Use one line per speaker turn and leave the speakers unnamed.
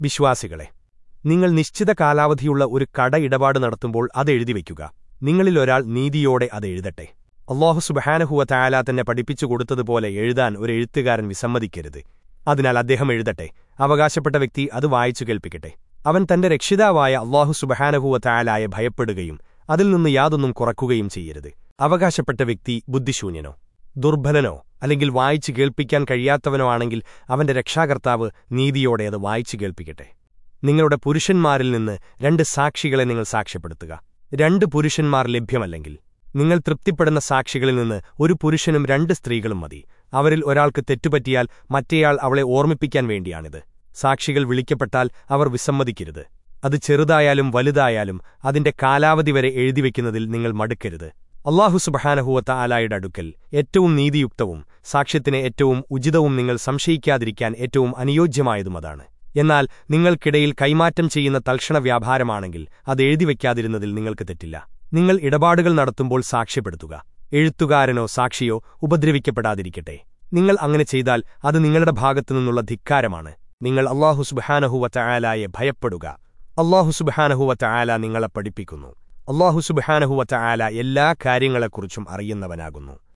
വിശ്വാസികളെ നിങ്ങൾ നിശ്ചിത കാലാവധിയുള്ള ഒരു കട ഇടപാട് നടത്തുമ്പോൾ അതെഴുതി വയ്ക്കുക. നിങ്ങളിലൊരാൾ നീതിയോടെ അത് എഴുതട്ടെ. അള്ളാഹു സുബഹാനഹുവ തായാല തന്നെ പഠിപ്പിച്ചു കൊടുത്തതുപോലെ എഴുതാൻ ഒരു എഴുത്തുകാരൻ വിസമ്മതിക്കരുത്. അതിനാൽ അദ്ദേഹം എഴുതട്ടെ. അവകാശപ്പെട്ട വ്യക്തി അത് വായിച്ചു കേൾപ്പിക്കട്ടെ. അവൻ തന്റെ രക്ഷിതാവായ അള്ളാഹു സുബഹാനഹുവ തായാലായെ ഭയപ്പെടുകയും അതിൽ നിന്ന് യാതൊന്നും കുറക്കുകയും ചെയ്യരുത്. അവകാശപ്പെട്ട വ്യക്തി ബുദ്ധിശൂന്യനോ ദുർബലനോ അല്ലെങ്കിൽ വായിച്ചു കേൾപ്പിക്കാൻ കഴിയാത്തവനോ ആണെങ്കിൽ അവന്റെ രക്ഷാകർത്താവ് നീതിയോടെ അത് വായിച്ചു കേൾപ്പിക്കട്ടെ. നിങ്ങളുടെ പുരുഷന്മാരിൽ നിന്ന് രണ്ട് സാക്ഷികളെ നിങ്ങൾ സാക്ഷ്യപ്പെടുത്തുക. രണ്ട് പുരുഷന്മാർ ലഭ്യമല്ലെങ്കിൽ. നിങ്ങൾ തൃപ്തിപ്പെടുന്ന സാക്ഷികളിൽ നിന്ന് ഒരു പുരുഷനും രണ്ട് സ്ത്രീകളും മതി. അവരിൽ ഒരാൾക്ക് തെറ്റുപറ്റിയാൽ മറ്റേയാൾ അവളെ ഓർമ്മിപ്പിക്കാൻ വേണ്ടിയാണിത്. സാക്ഷികൾ വിളിക്കപ്പെട്ടാൽ അവർ വിസമ്മതിക്കരുത്. അത് ചെറുതായാലും വലുതായാലും അതിന്റെ കാലാവധി വരെ എഴുതിവെക്കുന്നതിൽ നിങ്ങൾ മടുക്കരുത്. അള്ളാഹു സുബഹാനഹുവത്ത ആലായുടെ അടുക്കൽ ഏറ്റവും നീതിയുക്തവും സാക്ഷ്യത്തിന് ഏറ്റവും ഉചിതവും നിങ്ങൾ സംശയിക്കാതിരിക്കാൻ ഏറ്റവും അനുയോജ്യമായതുമതാണ് എന്നാൽ നിങ്ങൾക്കിടയിൽ കൈമാറ്റം ചെയ്യുന്ന തൽക്ഷണ വ്യാപാരമാണെങ്കിൽ അത് എഴുതിവെക്കാതിരുന്നതിൽ നിങ്ങൾക്ക് തെറ്റില്ല. നിങ്ങൾ ഇടപാടുകൾ നടത്തുമ്പോൾ സാക്ഷ്യപ്പെടുത്തുക. എഴുത്തുകാരനോ സാക്ഷിയോ ഉപദ്രവിക്കപ്പെടാതിരിക്കട്ടെ. നിങ്ങൾ അങ്ങനെ ചെയ്താൽ അത് നിങ്ങളുടെ ഭാഗത്തുനിന്നുള്ള ധിക്കാരമാണ്. നിങ്ങൾ അള്ളാഹു സുബഹാനഹുവത്ത ആലായെ ഭയപ്പെടുക. അള്ളാഹു സുബഹാനഹുവത്ത ആല നിങ്ങളെ പഠിപ്പിക്കുന്നു. അള്ളാഹു സുബഹാനഹുവത്ത ആല എല്ലാ കാര്യങ്ങളെക്കുറിച്ചും അറിയുന്നവനാകുന്നു.